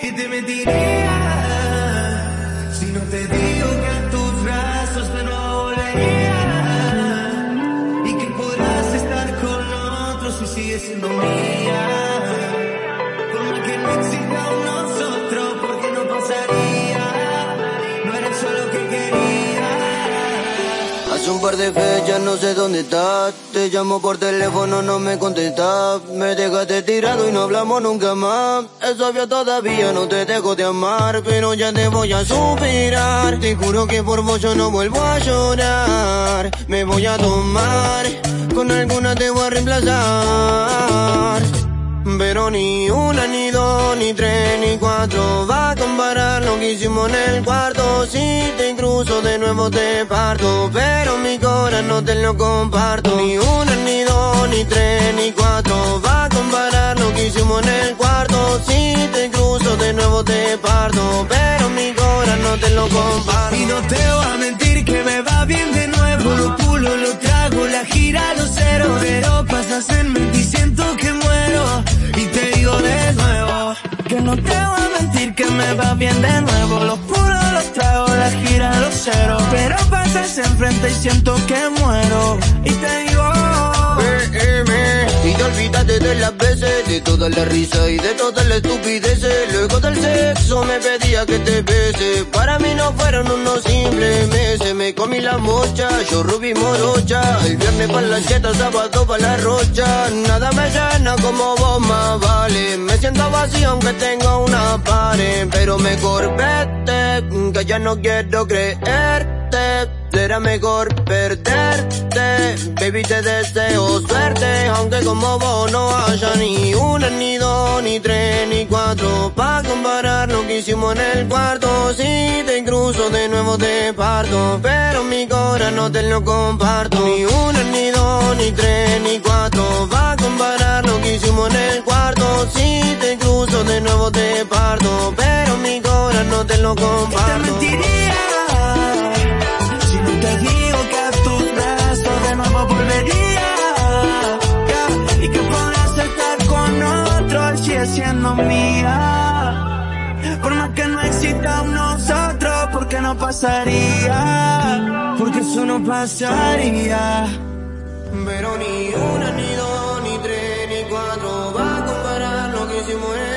Y te mentiría si no te digo que a tus brazos me no volvería y que podrás estar con otros si sigues siendo mía. Hace un par de fechas no sé dónde estás. Te llamo por teléfono, no me contestas. Me dejaste tirado y no hablamos nunca más. Es obvio todavía no te dejo de amar, pero ya te voy a superar. Te juro que por vos yo no vuelvo a llorar. Me voy a tomar, con alguna te voy a reemplazar. Pero ni una, ni dos, ni tres, ni cuatro lo que hicimos en el cuarto Si te incruzo de nuevo te parto Pero mi corazón no te lo comparto Ni una, ni dos, ni tres, ni cuatro Va a comparar lo que hicimos en el cuarto Si te incruzo de nuevo te parto Pero mi corazón no te lo comparto. Y no te voy a mentir que me va bien de nuevo Lo pulo, lo trago, la gira, lo cero Pero pasas en mente siento que muero Y te digo de nuevo Que no te voy a me va bien de nuevo Lo puro, lo trago, la gira, lo cero Pero pasas enfrente y siento que muero Y te digo y te olvidaste de las veces, de toda la risa y de todas las estupideces. Luego del sexo me pedía que te bese. Para mí no fueron unos simples meses. Me comí la mocha, yo rubí morocha. El viernes para la cheta, sábado para la rocha. Nada me llena como vos más vale. Siento vacío aunque tengo una pared. Pero mejor vete, que ya no quiero creerte. Será mejor perderte, baby te deseo suerte Aunque como vos no haya ni una, ni dos, ni tres, ni cuatro Pa' comparar lo que hicimos en el cuarto Si te incruzo de nuevo te parto Pero mi corazón no te lo comparto Ni una, ni dos, ni tres, ni cuatro Te mentiría si no te digo que a tus brazos de nuevo volvería y que podrás estar con otro sigue siendo mía. Por más que no exista un nosotros, porque no pasaría, porque eso no pasaría. Pero ni una, ni dos, ni tres, ni cuatro va a comparar lo que hicimos.